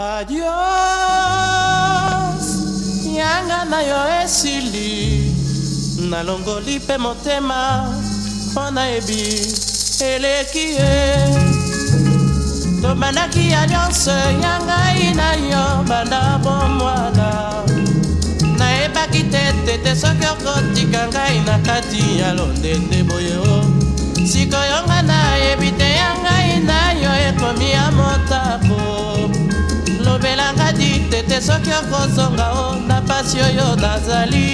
adios yanga na yo esili nalongoli mpe motema mpo nayebi eleki ye tobandaki ya nyonso ya ngai na yo banda bomwana nayebaki te tete soki okotika ngai na kati ya londende boye o sikoyo nga na ye paradis tete soki okozonga o oh, na pasi oyo nazali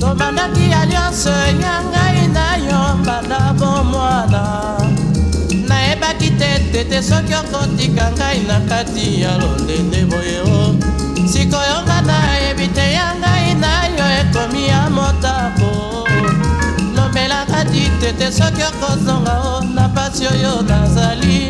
tobandaki ya nyonso nyanga banda bomwana nayebaki te tete soki okotika ngai na kati ya lolende boye o sikoyo nga nayebi te ya ngai na yo ekomi ya motabo lobelaka ti tete soki okozonga o na pasi oyo nazali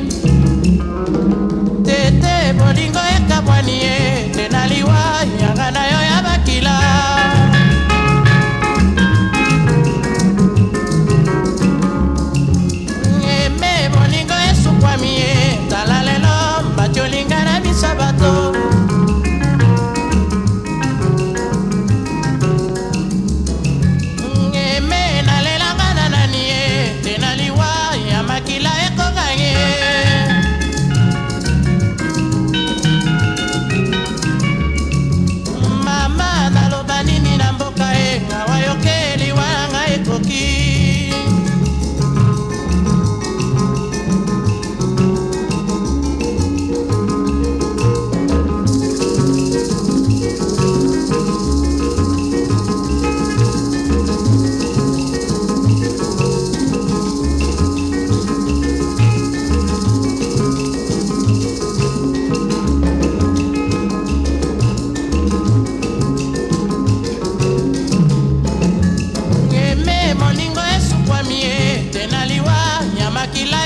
aquí la